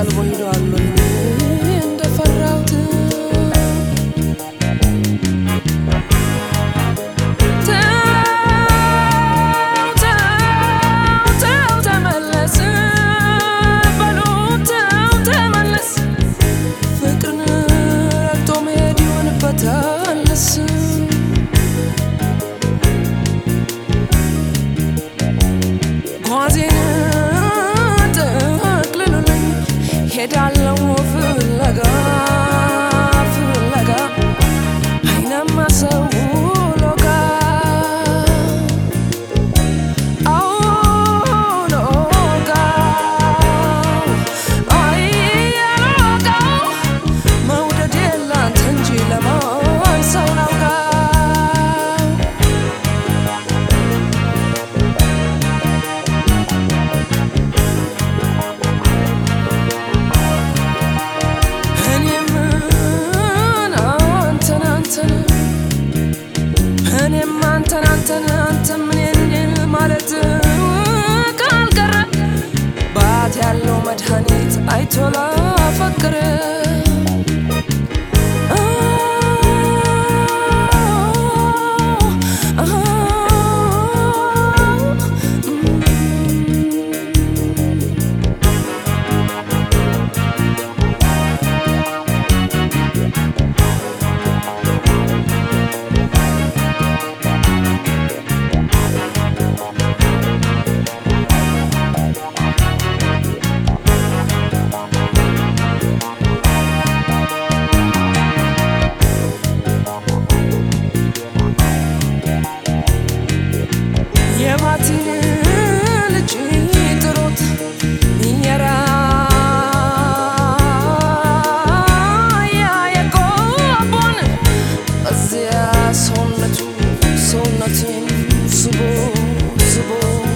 I'll wait on አንተን አንተን አንተም impossible